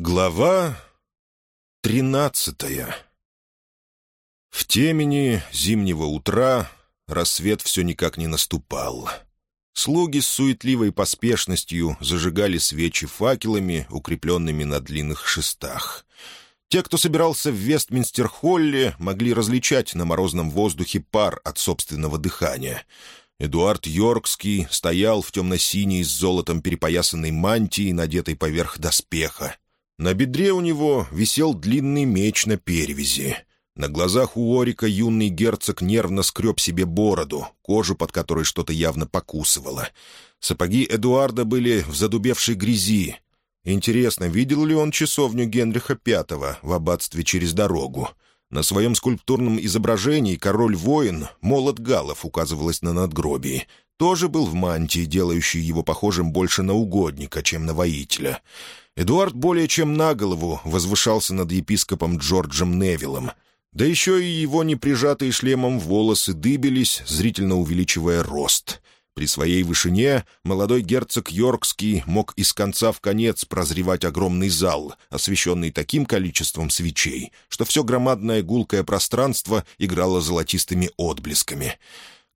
Глава тринадцатая В темени зимнего утра рассвет все никак не наступал. Слуги с суетливой поспешностью зажигали свечи факелами, укрепленными на длинных шестах. Те, кто собирался в Вестминстер-холле, могли различать на морозном воздухе пар от собственного дыхания — Эдуард Йоркский стоял в темно-синей с золотом перепоясанной мантии, надетой поверх доспеха. На бедре у него висел длинный меч на перевязи. На глазах у Орика юный герцог нервно скреб себе бороду, кожу под которой что-то явно покусывало. Сапоги Эдуарда были в задубевшей грязи. Интересно, видел ли он часовню Генриха V в аббатстве через дорогу? На своем скульптурном изображении король-воин, молот галов указывалось на надгробии. Тоже был в мантии, делающей его похожим больше на угодника, чем на воителя. Эдуард более чем на голову возвышался над епископом Джорджем Невиллом. Да еще и его неприжатые шлемом волосы дыбились, зрительно увеличивая рост. При своей вышине молодой герцог Йоркский мог из конца в конец прозревать огромный зал, освещенный таким количеством свечей, что все громадное гулкое пространство играло золотистыми отблесками.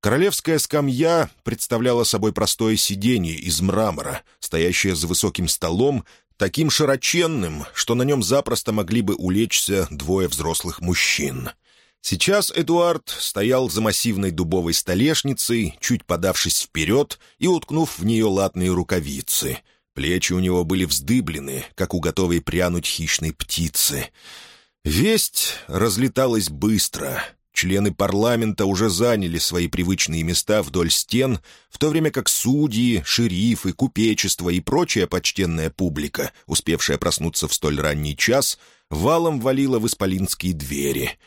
Королевская скамья представляла собой простое сиденье из мрамора, стоящее за высоким столом, таким широченным, что на нем запросто могли бы улечься двое взрослых мужчин. Сейчас Эдуард стоял за массивной дубовой столешницей, чуть подавшись вперед и уткнув в нее латные рукавицы. Плечи у него были вздыблены, как у готовой прянуть хищной птицы. Весть разлеталась быстро — Члены парламента уже заняли свои привычные места вдоль стен, в то время как судьи, шерифы, купечество и прочая почтенная публика, успевшая проснуться в столь ранний час, валом валила в исполинские двери.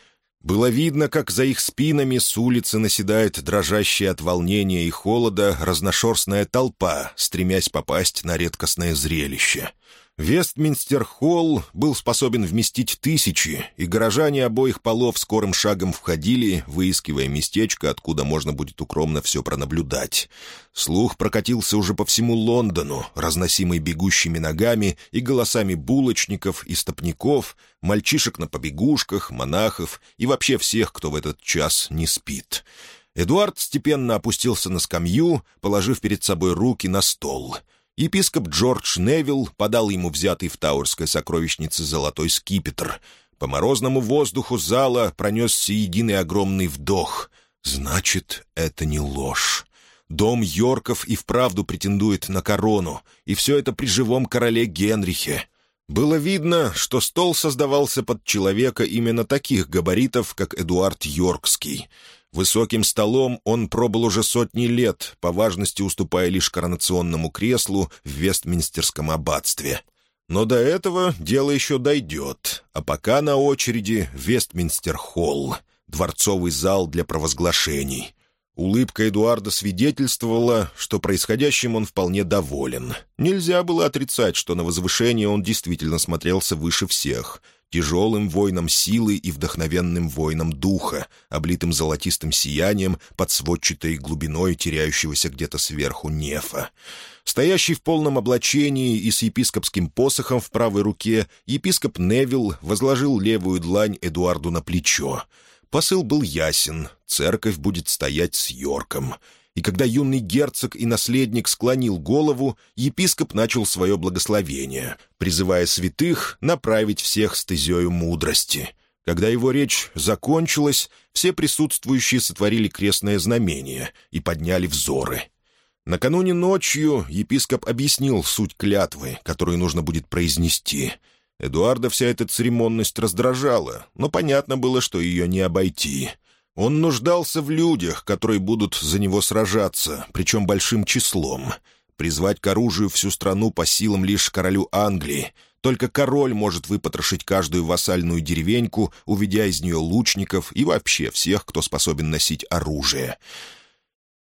Было видно, как за их спинами с улицы наседает дрожащая от волнения и холода разношерстная толпа, стремясь попасть на редкостное зрелище — Вестминстер Холл был способен вместить тысячи, и горожане обоих полов скорым шагом входили, выискивая местечко, откуда можно будет укромно все пронаблюдать. Слух прокатился уже по всему Лондону, разносимый бегущими ногами и голосами булочников и стопников, мальчишек на побегушках, монахов и вообще всех, кто в этот час не спит. Эдуард степенно опустился на скамью, положив перед собой руки на стол — Епископ Джордж Невилл подал ему взятый в Таурской сокровищнице золотой скипетр. По морозному воздуху зала пронесся единый огромный вдох. «Значит, это не ложь». Дом Йорков и вправду претендует на корону, и все это при живом короле Генрихе. Было видно, что стол создавался под человека именно таких габаритов, как Эдуард Йоркский. Высоким столом он пробыл уже сотни лет, по важности уступая лишь коронационному креслу в Вестминстерском аббатстве. Но до этого дело еще дойдет, а пока на очереди Вестминстер-холл, дворцовый зал для провозглашений. Улыбка Эдуарда свидетельствовала, что происходящим он вполне доволен. Нельзя было отрицать, что на возвышение он действительно смотрелся выше всех — тяжелым воином силы и вдохновенным воином духа, облитым золотистым сиянием под сводчатой глубиной теряющегося где-то сверху нефа. Стоящий в полном облачении и с епископским посохом в правой руке, епископ Невилл возложил левую длань Эдуарду на плечо. Посыл был ясен — церковь будет стоять с Йорком — и когда юный герцог и наследник склонил голову, епископ начал свое благословение, призывая святых направить всех стезею мудрости. Когда его речь закончилась, все присутствующие сотворили крестное знамение и подняли взоры. Накануне ночью епископ объяснил суть клятвы, которую нужно будет произнести. Эдуарда вся эта церемонность раздражала, но понятно было, что ее не обойти — он нуждался в людях, которые будут за него сражаться, причем большим числом. Призвать к оружию всю страну по силам лишь королю Англии. Только король может выпотрошить каждую вассальную деревеньку, уведя из нее лучников и вообще всех, кто способен носить оружие.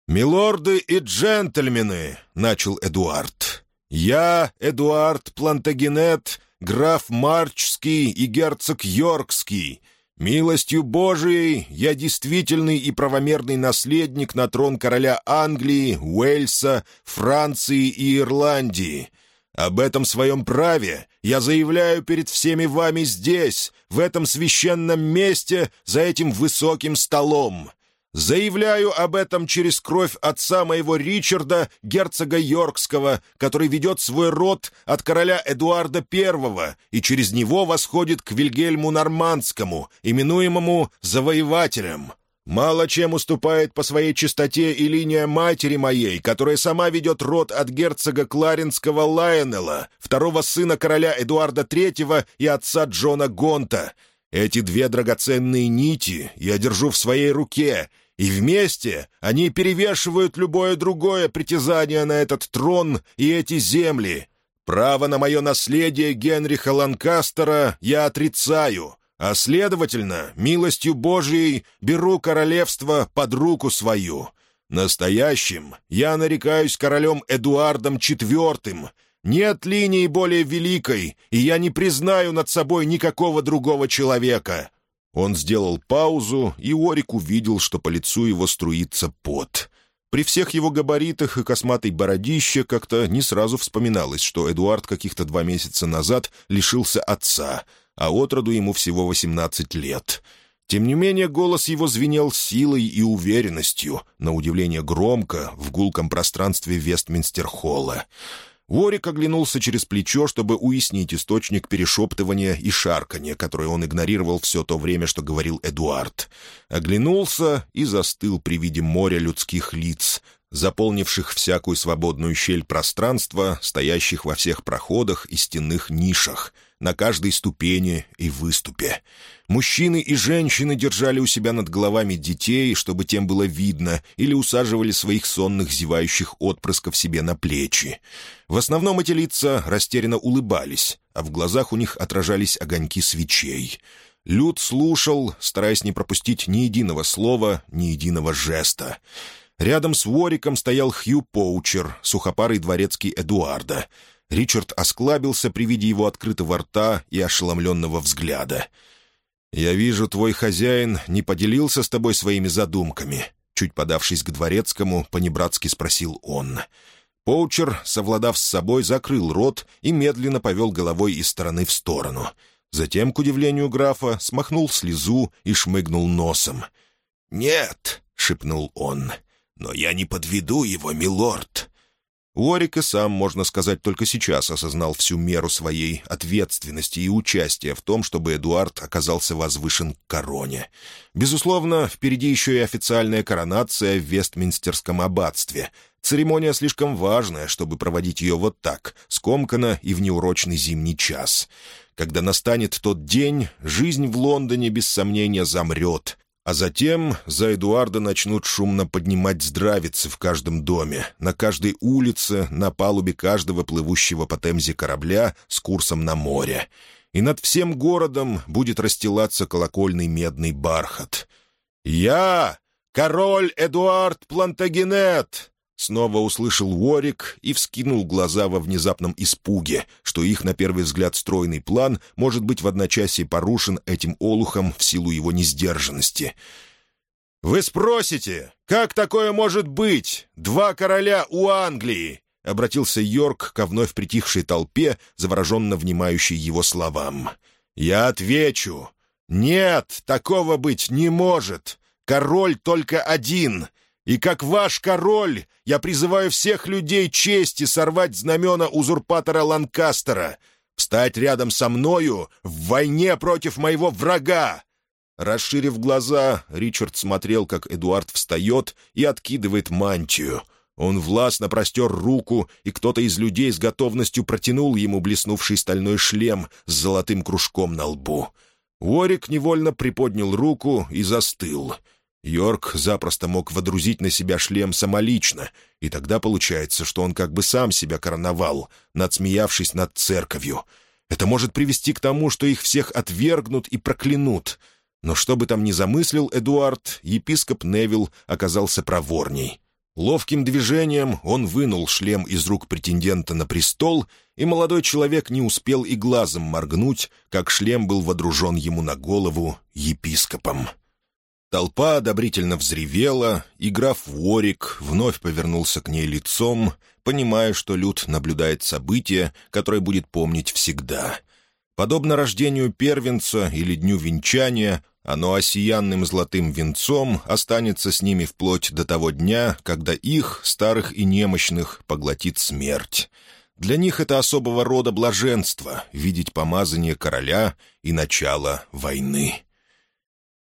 «Милорды и джентльмены!» — начал Эдуард. «Я, Эдуард Плантагенет, граф Марчский и герцог Йоркский» «Милостью Божией я действительный и правомерный наследник на трон короля Англии, Уэльса, Франции и Ирландии. Об этом своем праве я заявляю перед всеми вами здесь, в этом священном месте, за этим высоким столом. Заявляю об этом через кровь отца моего Ричарда, герцога Йоркского, который ведет свой род от короля Эдуарда I и через него восходит к Вильгельму Нормандскому, именуемому «завоевателем». Мало чем уступает по своей чистоте и линия матери моей, которая сама ведет род от герцога Кларенского Лайонелла, второго сына короля Эдуарда III и отца Джона Гонта. Эти две драгоценные нити я держу в своей руке — и вместе они перевешивают любое другое притязание на этот трон и эти земли. Право на мое наследие Генриха Ланкастера я отрицаю, а, следовательно, милостью Божией беру королевство под руку свою. Настоящим я нарекаюсь королем Эдуардом IV. Нет линии более великой, и я не признаю над собой никакого другого человека. Он сделал паузу, и Орик увидел, что по лицу его струится пот. При всех его габаритах и косматой бородище как-то не сразу вспоминалось, что Эдуард каких-то два месяца назад лишился отца, а отроду ему всего 18 лет. Тем не менее, голос его звенел силой и уверенностью, на удивление громко, в гулком пространстве Вестминстер-холла. Ворик оглянулся через плечо, чтобы уяснить источник перешептывания и шарканья, которое он игнорировал все то время, что говорил Эдуард. Оглянулся и застыл при виде моря людских лиц, заполнивших всякую свободную щель пространства, стоящих во всех проходах и стенных нишах — на каждой ступени и выступе. Мужчины и женщины держали у себя над головами детей, чтобы тем было видно, или усаживали своих сонных зевающих отпрысков себе на плечи. В основном эти лица растерянно улыбались, а в глазах у них отражались огоньки свечей. Люд слушал, стараясь не пропустить ни единого слова, ни единого жеста. Рядом с Вориком стоял Хью Поучер, сухопарый дворецкий Эдуарда — Ричард осклабился при виде его открытого рта и ошеломленного взгляда. «Я вижу, твой хозяин не поделился с тобой своими задумками», чуть подавшись к дворецкому, понебратски спросил он. Поучер, совладав с собой, закрыл рот и медленно повел головой из стороны в сторону. Затем, к удивлению графа, смахнул слезу и шмыгнул носом. «Нет», — шепнул он, — «но я не подведу его, милорд. Уорик и сам, можно сказать, только сейчас осознал всю меру своей ответственности и участия в том, чтобы Эдуард оказался возвышен к короне. Безусловно, впереди еще и официальная коронация в Вестминстерском аббатстве. Церемония слишком важная, чтобы проводить ее вот так, скомканно и в неурочный зимний час. Когда настанет тот день, жизнь в Лондоне, без сомнения, замрет, а затем за Эдуарда начнут шумно поднимать здравицы в каждом доме, на каждой улице, на палубе каждого плывущего по темзе корабля с курсом на море. И над всем городом будет расстилаться колокольный медный бархат. «Я — король Эдуард Плантагенет!» Снова услышал Уорик и вскинул глаза во внезапном испуге, что их, на первый взгляд, стройный план может быть в одночасье порушен этим олухом в силу его несдержанности. «Вы спросите, как такое может быть? Два короля у Англии!» — обратился Йорк ко вновь притихшей толпе, завороженно внимающей его словам. «Я отвечу. Нет, такого быть не может. Король только один. И как ваш король, я призываю всех людей чести сорвать знамена узурпатора Ланкастера, встать рядом со мною в войне против моего врага!» Расширив глаза, Ричард смотрел, как Эдуард встает и откидывает мантию. Он властно простер руку, и кто-то из людей с готовностью протянул ему блеснувший стальной шлем с золотым кружком на лбу. Уорик невольно приподнял руку и застыл — Йорк запросто мог водрузить на себя шлем самолично, и тогда получается, что он как бы сам себя короновал, надсмеявшись над церковью. Это может привести к тому, что их всех отвергнут и проклянут. Но что бы там ни замыслил Эдуард, епископ Невилл оказался проворней. Ловким движением он вынул шлем из рук претендента на престол, и молодой человек не успел и глазом моргнуть, как шлем был водружен ему на голову епископом. Толпа одобрительно взревела, и граф Ворик вновь повернулся к ней лицом, понимая, что Люд наблюдает событие, которое будет помнить всегда. Подобно рождению первенца или дню венчания, оно осиянным золотым венцом останется с ними вплоть до того дня, когда их, старых и немощных, поглотит смерть. Для них это особого рода блаженство — видеть помазание короля и начало войны.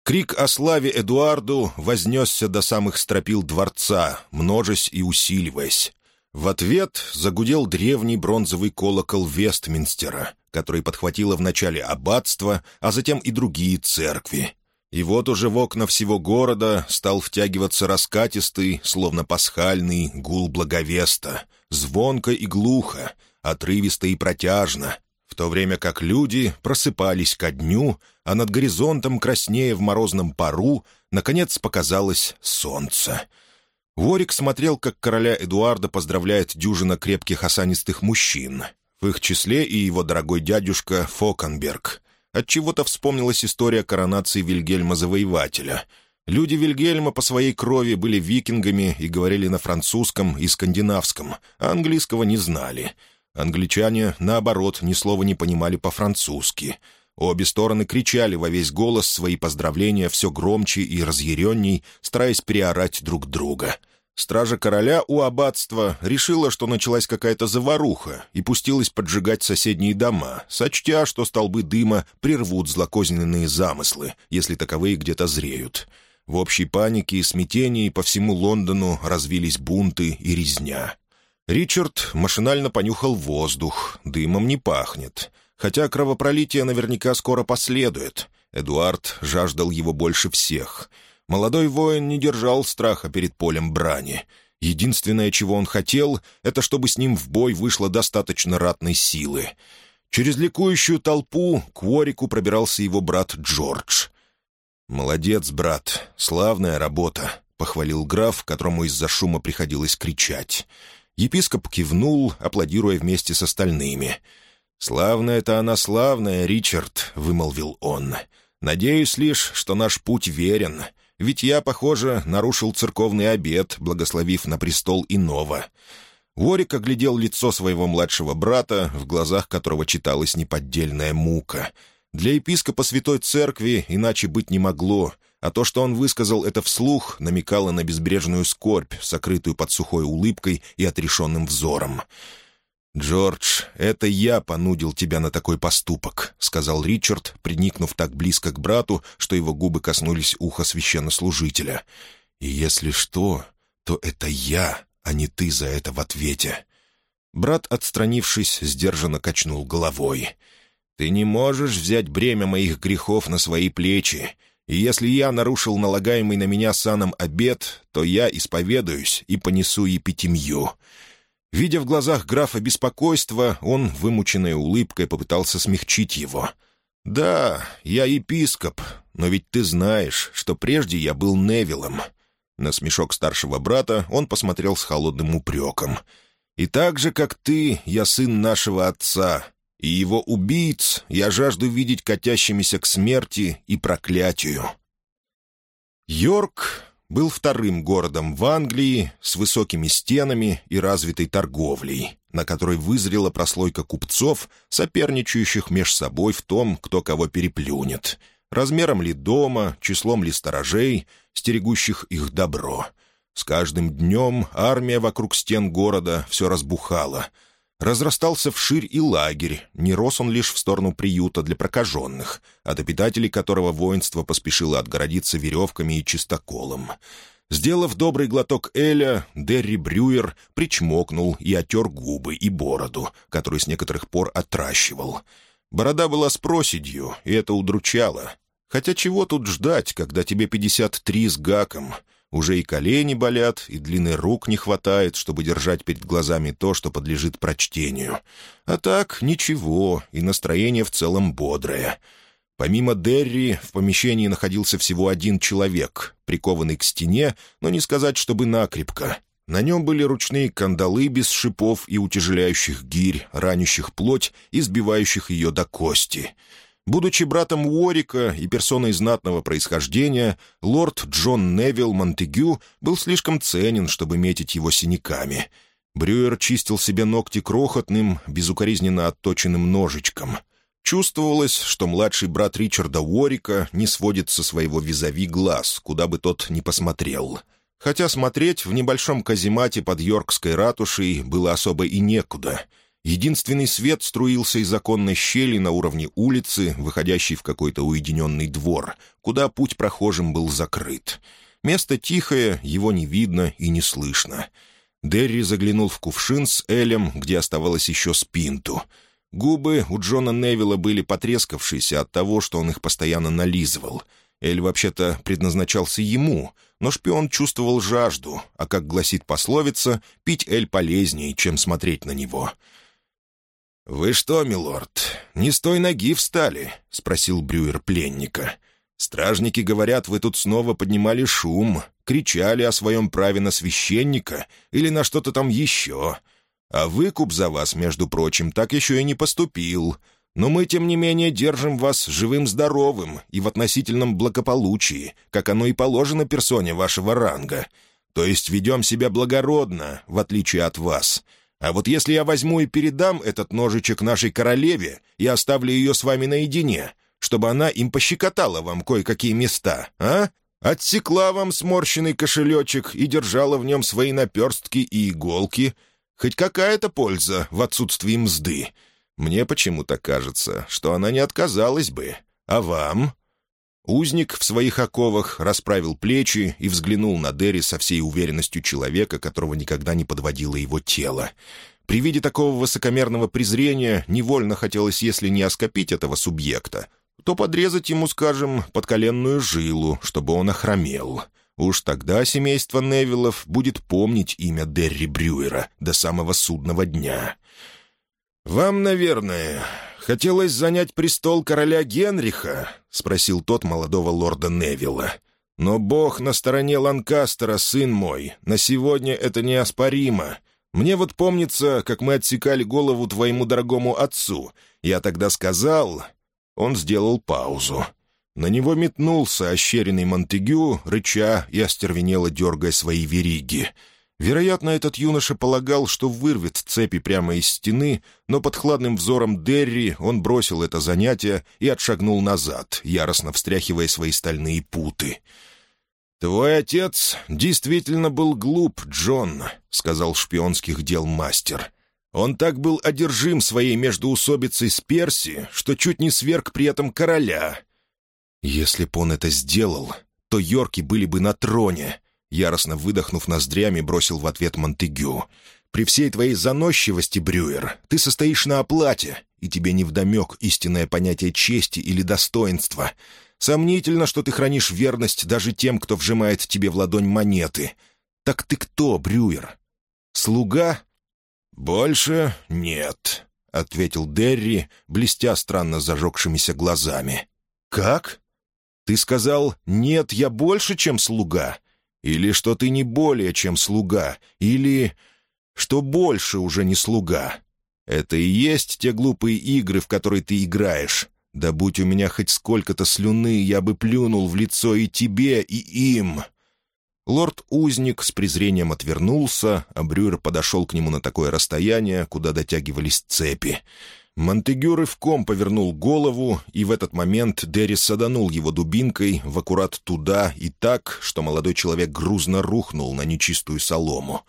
Крик о славе Эдуарду вознесся до самых стропил дворца, множась и усиливаясь. В ответ загудел древний бронзовый колокол Вестминстера, который подхватило вначале аббатство, а затем и другие церкви. И вот уже в окна всего города стал втягиваться раскатистый, словно пасхальный, гул благовеста, звонко и глухо, отрывисто и протяжно, то время как люди просыпались ко дню, а над горизонтом, краснее в морозном пару, наконец показалось солнце. Ворик смотрел, как короля Эдуарда поздравляет дюжина крепких осанистых мужчин, в их числе и его дорогой дядюшка Фокенберг. Отчего-то вспомнилась история коронации Вильгельма Завоевателя. Люди Вильгельма по своей крови были викингами и говорили на французском и скандинавском, а английского не знали — Англичане, наоборот, ни слова не понимали по-французски. Обе стороны кричали во весь голос свои поздравления все громче и разъяренней, стараясь приорать друг друга. Стража короля у аббатства решила, что началась какая-то заваруха, и пустилась поджигать соседние дома, сочтя, что столбы дыма прервут злокозненные замыслы, если таковые где-то зреют. В общей панике и смятении по всему Лондону развились бунты и резня. Ричард машинально понюхал воздух, дымом не пахнет. Хотя кровопролитие наверняка скоро последует. Эдуард жаждал его больше всех. Молодой воин не держал страха перед полем брани. Единственное, чего он хотел, это чтобы с ним в бой вышло достаточно ратной силы. Через ликующую толпу к Уорику пробирался его брат Джордж. «Молодец, брат, славная работа», — похвалил граф, которому из-за шума приходилось кричать. Епископ кивнул, аплодируя вместе с остальными. «Славная-то она славная, Ричард», — вымолвил он. «Надеюсь лишь, что наш путь верен, ведь я, похоже, нарушил церковный обед, благословив на престол иного». Уорик оглядел лицо своего младшего брата, в глазах которого читалась неподдельная мука. Для епископа Святой Церкви иначе быть не могло — а то, что он высказал это вслух, намекало на безбрежную скорбь, сокрытую под сухой улыбкой и отрешенным взором. «Джордж, это я понудил тебя на такой поступок», — сказал Ричард, приникнув так близко к брату, что его губы коснулись уха священнослужителя. «И если что, то это я, а не ты за это в ответе». Брат, отстранившись, сдержанно качнул головой. «Ты не можешь взять бремя моих грехов на свои плечи и если я нарушил налагаемый на меня саном обед, то я исповедуюсь и понесу епитимью». Видя в глазах графа беспокойство, он, вымученной улыбкой, попытался смягчить его. «Да, я епископ, но ведь ты знаешь, что прежде я был Невилом». На смешок старшего брата он посмотрел с холодным упреком. «И так же, как ты, я сын нашего отца, и его убийц я жажду видеть катящимися к смерти и проклятию. Йорк был вторым городом в Англии с высокими стенами и развитой торговлей, на которой вызрела прослойка купцов, соперничающих меж собой в том, кто кого переплюнет, размером ли дома, числом ли сторожей, стерегущих их добро. С каждым днем армия вокруг стен города все разбухала — разрастался вширь и лагерь, не рос он лишь в сторону приюта для прокаженных, от обитателей которого воинство поспешило отгородиться веревками и чистоколом. Сделав добрый глоток Эля, Дерри Брюер причмокнул и отер губы и бороду, которую с некоторых пор отращивал. Борода была с проседью, и это удручало. Хотя чего тут ждать, когда тебе 53 с гаком — уже и колени болят, и длины рук не хватает, чтобы держать перед глазами то, что подлежит прочтению. А так, ничего, и настроение в целом бодрое. Помимо Дерри, в помещении находился всего один человек, прикованный к стене, но не сказать, чтобы накрепко. На нем были ручные кандалы без шипов и утяжеляющих гирь, ранящих плоть и сбивающих ее до кости — Будучи братом Уорика и персоной знатного происхождения, лорд Джон Невилл Монтегю был слишком ценен, чтобы метить его синяками. Брюер чистил себе ногти крохотным, безукоризненно отточенным ножичком. Чувствовалось, что младший брат Ричарда Уорика не сводит со своего визави глаз, куда бы тот ни посмотрел. Хотя смотреть в небольшом каземате под Йоркской ратушей было особо и некуда — Единственный свет струился из оконной щели на уровне улицы, выходящей в какой-то уединенный двор, куда путь прохожим был закрыт. Место тихое, его не видно и не слышно. Дерри заглянул в кувшин с Элем, где оставалось еще спинту. Губы у Джона Невилла были потрескавшиеся от того, что он их постоянно нализывал. Эль вообще-то предназначался ему, но шпион чувствовал жажду, а, как гласит пословица, пить Эль полезнее, чем смотреть на него — «Вы что, милорд, не с той ноги встали?» — спросил Брюер пленника. «Стражники говорят, вы тут снова поднимали шум, кричали о своем праве на священника или на что-то там еще. А выкуп за вас, между прочим, так еще и не поступил. Но мы, тем не менее, держим вас живым-здоровым и в относительном благополучии, как оно и положено персоне вашего ранга. То есть ведем себя благородно, в отличие от вас». А вот если я возьму и передам этот ножичек нашей королеве и оставлю ее с вами наедине, чтобы она им пощекотала вам кое-какие места, а? Отсекла вам сморщенный кошелечек и держала в нем свои наперстки и иголки. Хоть какая-то польза в отсутствии мзды. Мне почему-то кажется, что она не отказалась бы. А вам?» Узник в своих оковах расправил плечи и взглянул на Дерри со всей уверенностью человека, которого никогда не подводило его тело. При виде такого высокомерного презрения невольно хотелось, если не оскопить этого субъекта, то подрезать ему, скажем, подколенную жилу, чтобы он охромел. Уж тогда семейство Невиллов будет помнить имя Дерри Брюера до самого судного дня. «Вам, наверное, хотелось занять престол короля Генриха?» — спросил тот молодого лорда Невилла. «Но Бог на стороне Ланкастера, сын мой. На сегодня это неоспоримо. Мне вот помнится, как мы отсекали голову твоему дорогому отцу. Я тогда сказал...» Он сделал паузу. На него метнулся ощеренный Монтегю, рыча и остервенело дергая свои вериги — Вероятно, этот юноша полагал, что вырвет цепи прямо из стены, но под хладным взором Дерри он бросил это занятие и отшагнул назад, яростно встряхивая свои стальные путы. «Твой отец действительно был глуп, Джон», — сказал шпионских дел мастер. «Он так был одержим своей междуусобицей с Перси, что чуть не сверг при этом короля». «Если б он это сделал, то Йорки были бы на троне», Яростно выдохнув ноздрями, бросил в ответ Монтегю. «При всей твоей заносчивости, Брюер, ты состоишь на оплате, и тебе невдомек истинное понятие чести или достоинства. Сомнительно, что ты хранишь верность даже тем, кто вжимает тебе в ладонь монеты. Так ты кто, Брюер? Слуга?» «Больше нет», — ответил Дерри, блестя странно зажегшимися глазами. «Как? Ты сказал, нет, я больше, чем слуга?» Или что ты не более, чем слуга, или что больше уже не слуга. Это и есть те глупые игры, в которые ты играешь. Да будь у меня хоть сколько-то слюны, я бы плюнул в лицо и тебе, и им». Лорд-узник с презрением отвернулся, а Брюер подошел к нему на такое расстояние, куда дотягивались цепи. Монтегюров ком повернул голову, и в этот момент Деррис саданул его дубинкой в аккурат туда и так, что молодой человек грузно рухнул на нечистую солому.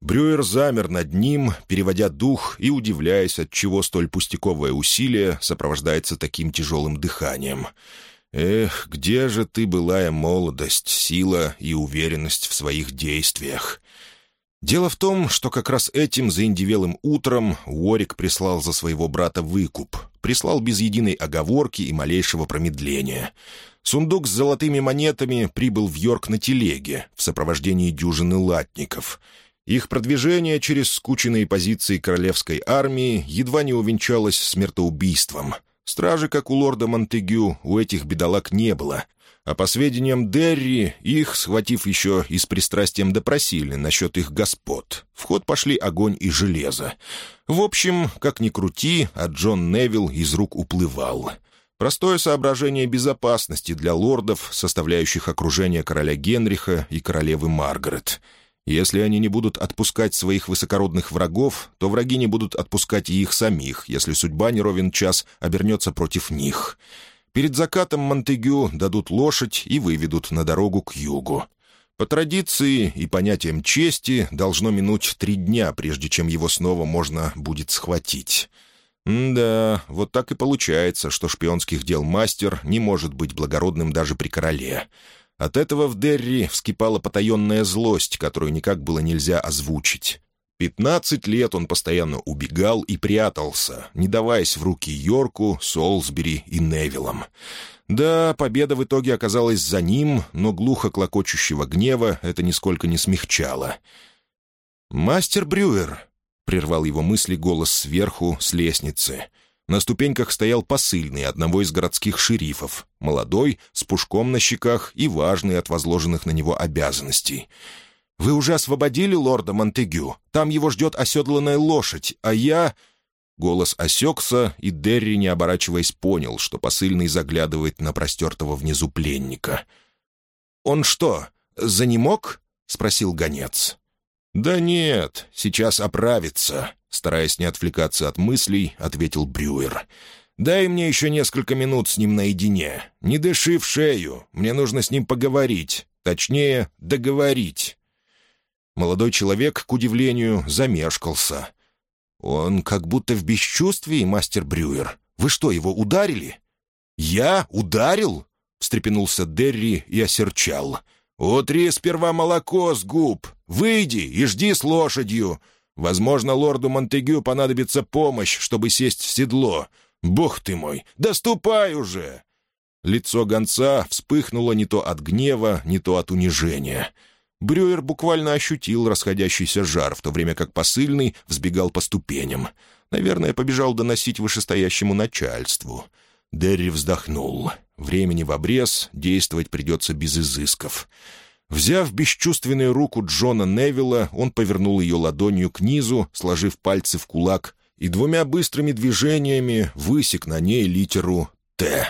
Брюер замер над ним, переводя дух и удивляясь, от чего столь пустяковое усилие сопровождается таким тяжелым дыханием. «Эх, где же ты, былая молодость, сила и уверенность в своих действиях?» Дело в том, что как раз этим заиндивелым утром Уорик прислал за своего брата выкуп. Прислал без единой оговорки и малейшего промедления. Сундук с золотыми монетами прибыл в Йорк на телеге в сопровождении дюжины латников. Их продвижение через скученные позиции королевской армии едва не увенчалось смертоубийством. Стражи, как у лорда Монтегю, у этих бедолаг не было, а по сведениям Дерри, их, схватив еще и с пристрастием допросили насчет их господ. В ход пошли огонь и железо. В общем, как ни крути, а Джон Невилл из рук уплывал. Простое соображение безопасности для лордов, составляющих окружение короля Генриха и королевы Маргарет. Если они не будут отпускать своих высокородных врагов, то враги не будут отпускать и их самих, если судьба не ровен час обернется против них». Перед закатом Монтегю дадут лошадь и выведут на дорогу к югу. По традиции и понятиям чести должно минуть три дня, прежде чем его снова можно будет схватить. М да, вот так и получается, что шпионских дел мастер не может быть благородным даже при короле. От этого в Дерри вскипала потаенная злость, которую никак было нельзя озвучить. Пятнадцать лет он постоянно убегал и прятался, не даваясь в руки Йорку, Солсбери и Невиллам. Да, победа в итоге оказалась за ним, но глухо клокочущего гнева это нисколько не смягчало. «Мастер Брюер», — прервал его мысли голос сверху, с лестницы. На ступеньках стоял посыльный одного из городских шерифов, молодой, с пушком на щеках и важный от возложенных на него обязанностей — вы уже освободили лорда Монтегю? Там его ждет оседланная лошадь, а я...» Голос осекся, и Дерри, не оборачиваясь, понял, что посыльный заглядывает на простертого внизу пленника. «Он что, за ним мог? спросил гонец. «Да нет, сейчас оправится», — стараясь не отвлекаться от мыслей, ответил Брюер. «Дай мне еще несколько минут с ним наедине. Не дыши в шею, мне нужно с ним поговорить. Точнее, договорить». Молодой человек, к удивлению, замешкался. «Он как будто в бесчувствии, мастер Брюер. Вы что, его ударили?» «Я ударил?» — встрепенулся Дерри и осерчал. «Утри сперва молоко с губ. Выйди и жди с лошадью. Возможно, лорду Монтегю понадобится помощь, чтобы сесть в седло. Бог ты мой, доступай уже!» Лицо гонца вспыхнуло не то от гнева, не то от унижения. Брюер буквально ощутил расходящийся жар, в то время как посыльный взбегал по ступеням. Наверное, побежал доносить вышестоящему начальству. Дерри вздохнул. Времени в обрез, действовать придется без изысков. Взяв бесчувственную руку Джона Невилла, он повернул ее ладонью к низу, сложив пальцы в кулак, и двумя быстрыми движениями высек на ней литеру «Т».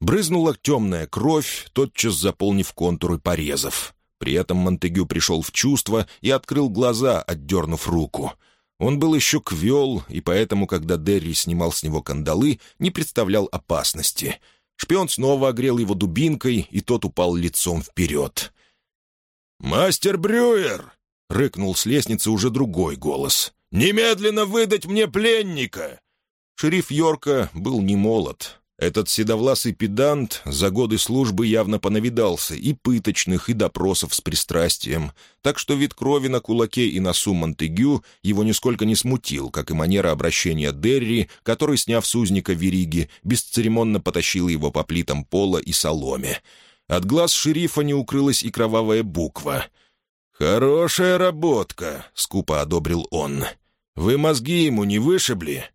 Брызнула темная кровь, тотчас заполнив контуры порезов. При этом Монтегю пришел в чувство и открыл глаза, отдернув руку. Он был еще квел, и поэтому, когда Дерри снимал с него кандалы, не представлял опасности. Шпион снова огрел его дубинкой, и тот упал лицом вперед. «Мастер Брюер!» — рыкнул с лестницы уже другой голос. «Немедленно выдать мне пленника!» Шериф Йорка был не молод. Этот седовласый педант за годы службы явно понавидался и пыточных, и допросов с пристрастием, так что вид крови на кулаке и носу Монтегю его нисколько не смутил, как и манера обращения Дерри, который, сняв с узника вериги, бесцеремонно потащил его по плитам пола и соломе. От глаз шерифа не укрылась и кровавая буква. «Хорошая работка», — скупо одобрил он. «Вы мозги ему не вышибли?»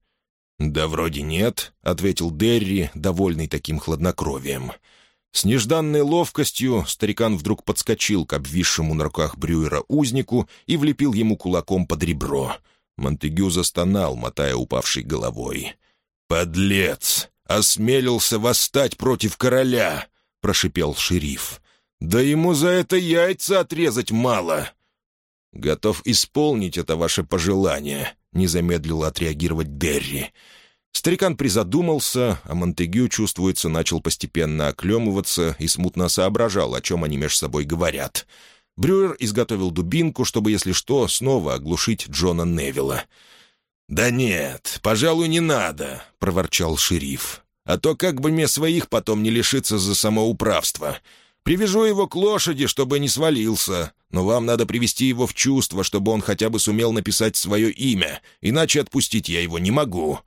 «Да вроде нет», — ответил Дерри, довольный таким хладнокровием. С нежданной ловкостью старикан вдруг подскочил к обвисшему на руках Брюера узнику и влепил ему кулаком под ребро. Монтегю застонал, мотая упавшей головой. «Подлец! Осмелился восстать против короля!» — прошипел шериф. «Да ему за это яйца отрезать мало!» «Готов исполнить это ваше пожелание», — не замедлил отреагировать Дерри. Старикан призадумался, а Монтегю, чувствуется, начал постепенно оклемываться и смутно соображал, о чем они между собой говорят. Брюер изготовил дубинку, чтобы, если что, снова оглушить Джона Невилла. «Да нет, пожалуй, не надо», — проворчал шериф. «А то как бы мне своих потом не лишиться за самоуправство. Привяжу его к лошади, чтобы не свалился но вам надо привести его в чувство, чтобы он хотя бы сумел написать свое имя, иначе отпустить я его не могу».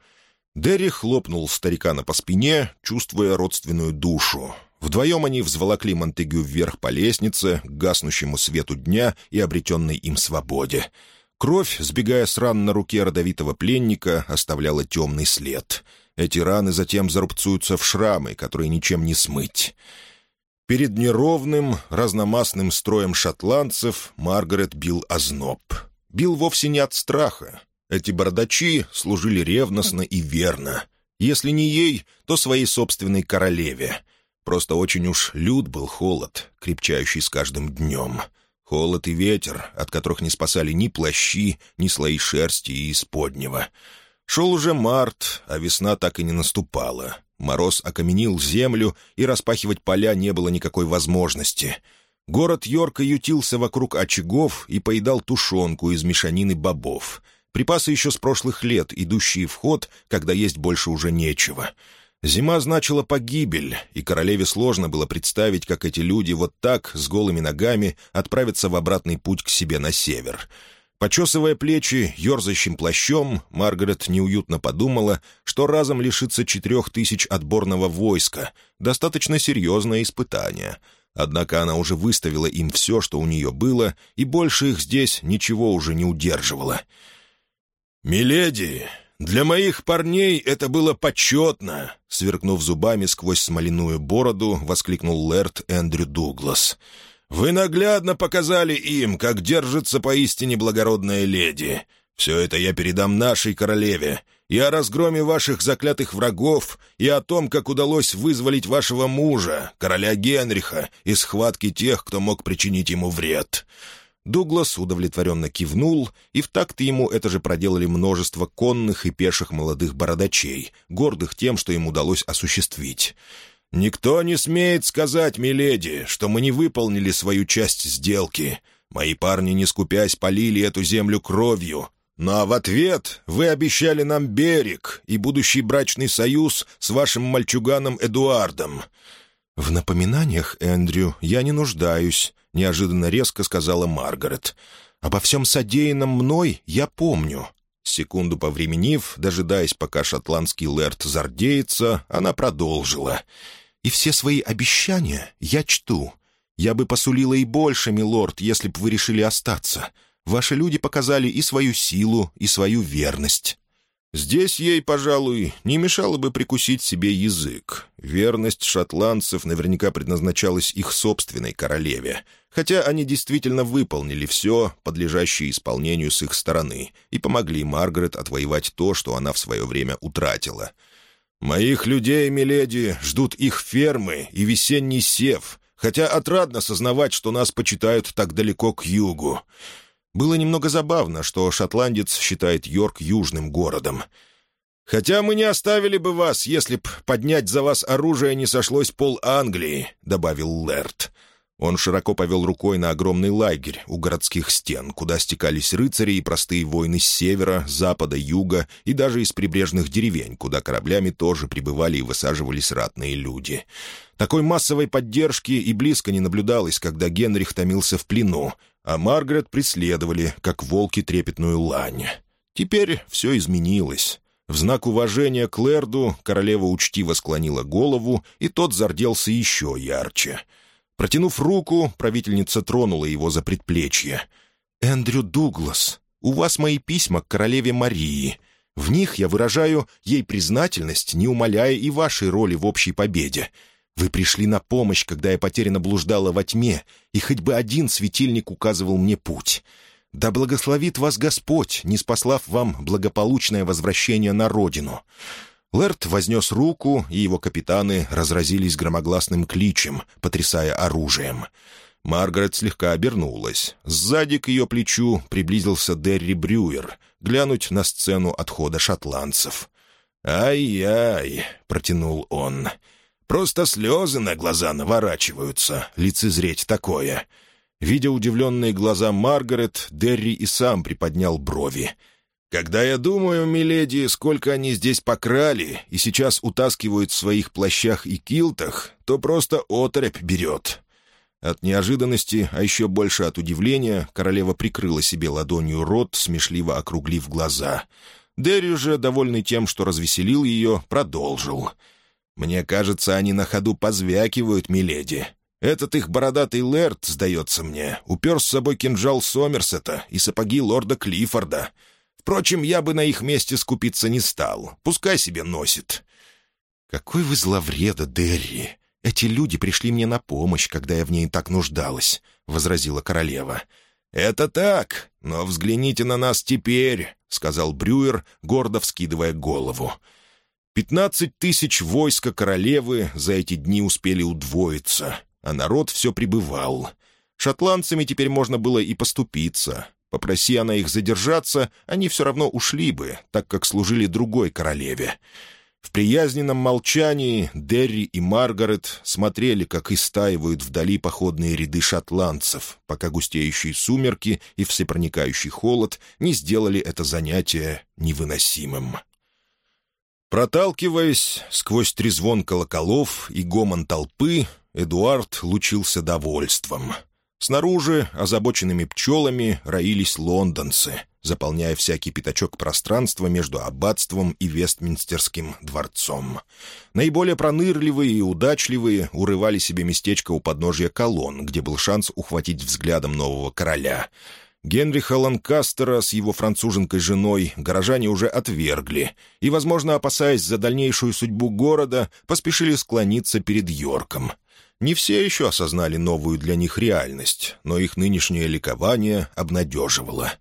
Дерри хлопнул старикана по спине, чувствуя родственную душу. Вдвоем они взволокли Монтегю вверх по лестнице, к гаснущему свету дня и обретенной им свободе. Кровь, сбегая с ран на руке родовитого пленника, оставляла темный след. Эти раны затем зарубцуются в шрамы, которые ничем не смыть. Перед неровным, разномастным строем шотландцев Маргарет бил озноб. Бил вовсе не от страха. Эти бородачи служили ревностно и верно. Если не ей, то своей собственной королеве. Просто очень уж люд был холод, крепчающий с каждым днем. Холод и ветер, от которых не спасали ни плащи, ни слои шерсти и исподнего. Шел уже март, а весна так и не наступала. Мороз окаменил землю, и распахивать поля не было никакой возможности. Город Йорка ютился вокруг очагов и поедал тушенку из мешанины бобов. Припасы еще с прошлых лет, идущие в ход, когда есть больше уже нечего. Зима значила погибель, и королеве сложно было представить, как эти люди вот так, с голыми ногами, отправятся в обратный путь к себе на север. Почесывая плечи ерзащим плащом, Маргарет неуютно подумала, что разом лишится четырех тысяч отборного войска. Достаточно серьезное испытание. Однако она уже выставила им все, что у нее было, и больше их здесь ничего уже не удерживало. «Миледи, для моих парней это было почетно!» Сверкнув зубами сквозь смоляную бороду, воскликнул Лэрт Эндрю Дуглас. Вы наглядно показали им, как держится поистине благородная леди. Все это я передам нашей королеве, и о разгроме ваших заклятых врагов, и о том, как удалось вызволить вашего мужа, короля Генриха, из схватки тех, кто мог причинить ему вред». Дуглас удовлетворенно кивнул, и в такт ему это же проделали множество конных и пеших молодых бородачей, гордых тем, что им удалось осуществить. «Никто не смеет сказать, миледи, что мы не выполнили свою часть сделки. Мои парни, не скупясь, полили эту землю кровью. Но в ответ вы обещали нам берег и будущий брачный союз с вашим мальчуганом Эдуардом». «В напоминаниях, Эндрю, я не нуждаюсь», — неожиданно резко сказала Маргарет. «Обо всем содеянном мной я помню. Секунду повременив, дожидаясь, пока шотландский лэрд зардеется, она продолжила. «И все свои обещания я чту. Я бы посулила и больше, милорд, если бы вы решили остаться. Ваши люди показали и свою силу, и свою верность». Здесь ей, пожалуй, не мешало бы прикусить себе язык. Верность шотландцев наверняка предназначалась их собственной королеве — хотя они действительно выполнили все, подлежащее исполнению с их стороны, и помогли Маргарет отвоевать то, что она в свое время утратила. «Моих людей, миледи, ждут их фермы и весенний сев, хотя отрадно сознавать, что нас почитают так далеко к югу». Было немного забавно, что шотландец считает Йорк южным городом. «Хотя мы не оставили бы вас, если б поднять за вас оружие не сошлось пол Англии», — добавил Лерт. — он широко повел рукой на огромный лагерь у городских стен, куда стекались рыцари и простые воины с севера, запада, юга и даже из прибрежных деревень, куда кораблями тоже прибывали и высаживались ратные люди. Такой массовой поддержки и близко не наблюдалось, когда Генрих томился в плену, а Маргарет преследовали, как волки трепетную лань. Теперь все изменилось. В знак уважения к Лерду королева учтиво склонила голову, и тот зарделся еще ярче — Протянув руку, правительница тронула его за предплечье. «Эндрю Дуглас, у вас мои письма к королеве Марии. В них я выражаю ей признательность, не умаляя и вашей роли в общей победе. Вы пришли на помощь, когда я потеряно блуждала во тьме, и хоть бы один светильник указывал мне путь. Да благословит вас Господь, не спаслав вам благополучное возвращение на родину. Лэрт вознес руку, и его капитаны разразились громогласным кличем, потрясая оружием. Маргарет слегка обернулась. Сзади к ее плечу приблизился Дерри Брюер, глянуть на сцену отхода шотландцев. «Ай-яй!» — протянул он. «Просто слезы на глаза наворачиваются, лицезреть такое!» Видя удивленные глаза Маргарет, Дерри и сам приподнял брови — когда я думаю, миледи, сколько они здесь покрали и сейчас утаскивают в своих плащах и килтах, то просто оторопь берет». От неожиданности, а еще больше от удивления, королева прикрыла себе ладонью рот, смешливо округлив глаза. Дерри же, довольный тем, что развеселил ее, продолжил. «Мне кажется, они на ходу позвякивают, миледи. Этот их бородатый лэрд, сдается мне, упер с собой кинжал Сомерсета и сапоги лорда Клиффорда». Впрочем, я бы на их месте скупиться не стал. Пускай себе носит». «Какой вы зловреда, Дерри! Эти люди пришли мне на помощь, когда я в ней так нуждалась», — возразила королева. «Это так, но взгляните на нас теперь», — сказал Брюер, гордо вскидывая голову. «Пятнадцать тысяч войска королевы за эти дни успели удвоиться, а народ все прибывал. Шотландцами теперь можно было и поступиться. Попроси она их задержаться, они все равно ушли бы, так как служили другой королеве. В приязненном молчании Дерри и Маргарет смотрели, как истаивают вдали походные ряды шотландцев, пока густеющие сумерки и всепроникающий холод не сделали это занятие невыносимым. Проталкиваясь сквозь трезвон колоколов и гомон толпы, Эдуард лучился довольством — Снаружи, озабоченными пчелами, роились лондонцы, заполняя всякий пятачок пространства между аббатством и Вестминстерским дворцом. Наиболее пронырливые и удачливые урывали себе местечко у подножья колонн, где был шанс ухватить взглядом нового короля. Генриха Ланкастера с его француженкой женой горожане уже отвергли и, возможно, опасаясь за дальнейшую судьбу города, поспешили склониться перед Йорком — не все еще осознали новую для них реальность, но их нынешнее ликование обнадеживало.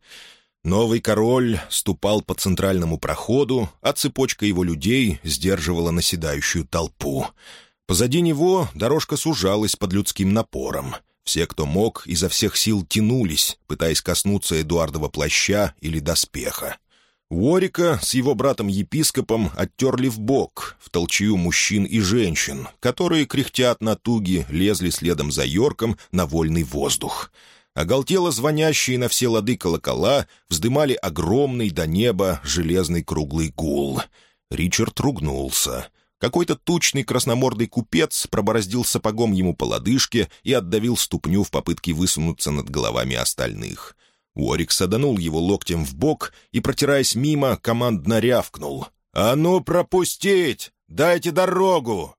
Новый король ступал по центральному проходу, а цепочка его людей сдерживала наседающую толпу. Позади него дорожка сужалась под людским напором. Все, кто мог, изо всех сил тянулись, пытаясь коснуться Эдуардова плаща или доспеха, Уорика с его братом-епископом оттерли в бок, в толчью мужчин и женщин, которые, кряхтя от натуги, лезли следом за Йорком на вольный воздух. Оголтело звонящие на все лады колокола вздымали огромный до неба железный круглый гул. Ричард ругнулся. Какой-то тучный красномордый купец пробороздил сапогом ему по лодыжке и отдавил ступню в попытке высунуться над головами остальных — Уорик саданул его локтем в бок и, протираясь мимо, командно рявкнул. «А ну, пропустить! Дайте дорогу!»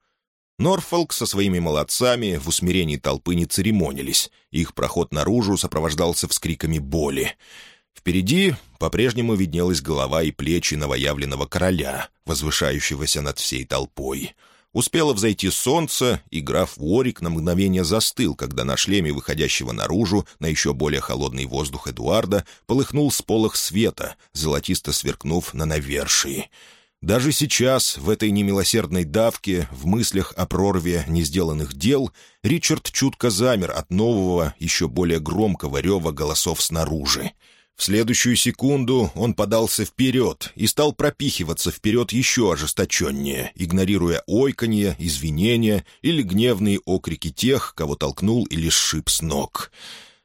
Норфолк со своими молодцами в усмирении толпы не церемонились. Их проход наружу сопровождался вскриками боли. Впереди по-прежнему виднелась голова и плечи новоявленного короля, возвышающегося над всей толпой. Успело взойти солнце, и граф Уорик на мгновение застыл, когда на шлеме выходящего наружу, на еще более холодный воздух Эдуарда, полыхнул с света, золотисто сверкнув на навершии. Даже сейчас, в этой немилосердной давке, в мыслях о прорве несделанных дел, Ричард чутко замер от нового, еще более громкого рева голосов снаружи. В следующую секунду он подался вперед и стал пропихиваться вперед еще ожесточеннее, игнорируя ойканье, извинения или гневные окрики тех, кого толкнул или сшиб с ног.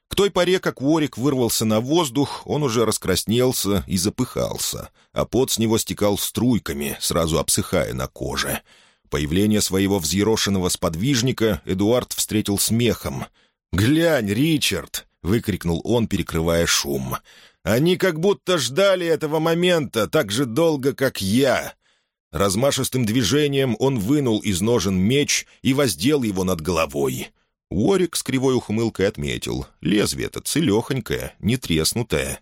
К той поре, как Ворик вырвался на воздух, он уже раскраснелся и запыхался, а пот с него стекал струйками, сразу обсыхая на коже. Появление своего взъерошенного сподвижника Эдуард встретил смехом. «Глянь, Ричард!» — выкрикнул он, перекрывая шум. «Они как будто ждали этого момента так же долго, как я!» Размашистым движением он вынул из ножен меч и воздел его над головой. Уорик с кривой ухмылкой отметил. Лезвие-то целехонькое, не треснутое.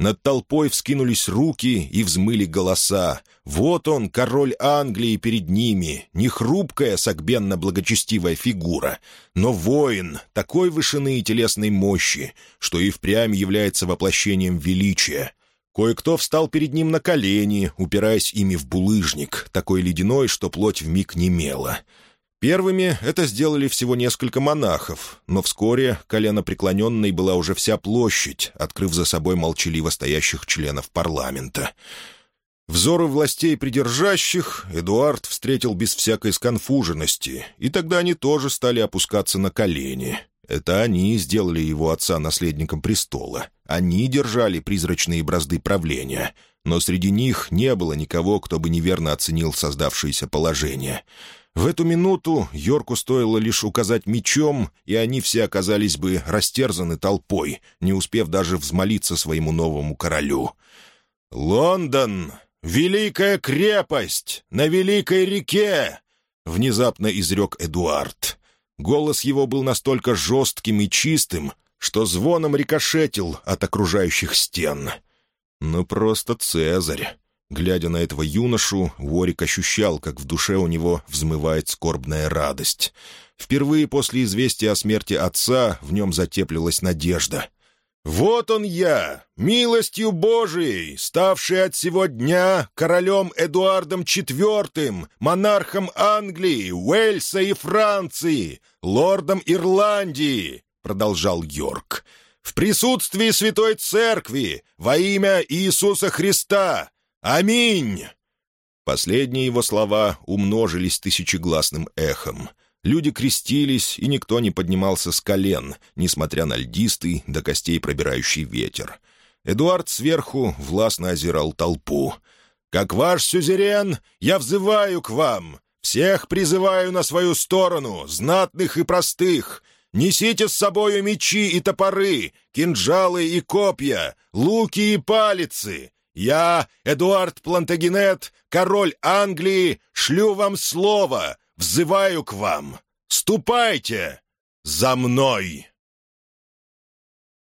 Над толпой вскинулись руки и взмыли голоса. Вот он, король Англии перед ними, не хрупкая, согбенно-благочестивая фигура, но воин такой вышины и телесной мощи, что и впрямь является воплощением величия. Кое-кто встал перед ним на колени, упираясь ими в булыжник, такой ледяной, что плоть вмиг немела. мела. Первыми это сделали всего несколько монахов, но вскоре колено преклоненной была уже вся площадь, открыв за собой молчаливо стоящих членов парламента. Взоры властей придержащих Эдуард встретил без всякой сконфуженности, и тогда они тоже стали опускаться на колени. Это они сделали его отца наследником престола. Они держали призрачные бразды правления, но среди них не было никого, кто бы неверно оценил создавшееся положение — в эту минуту Йорку стоило лишь указать мечом, и они все оказались бы растерзаны толпой, не успев даже взмолиться своему новому королю. «Лондон! Великая крепость! На великой реке!» — внезапно изрек Эдуард. Голос его был настолько жестким и чистым, что звоном рикошетил от окружающих стен. «Ну просто Цезарь!» Глядя на этого юношу, Уорик ощущал, как в душе у него взмывает скорбная радость. Впервые после известия о смерти отца в нем затеплилась надежда. «Вот он я, милостью Божией, ставший от сего дня королем Эдуардом IV, монархом Англии, Уэльса и Франции, лордом Ирландии», — продолжал Йорк. «В присутствии Святой Церкви, во имя Иисуса Христа, «Аминь!» Последние его слова умножились тысячегласным эхом. Люди крестились, и никто не поднимался с колен, несмотря на льдистый, до костей пробирающий ветер. Эдуард сверху властно озирал толпу. «Как ваш сюзерен, я взываю к вам! Всех призываю на свою сторону, знатных и простых!» Несите с собою мечи и топоры, кинжалы и копья, луки и палицы. Я, Эдуард Плантагенет, король Англии, шлю вам слово, взываю к вам. Ступайте за мной!»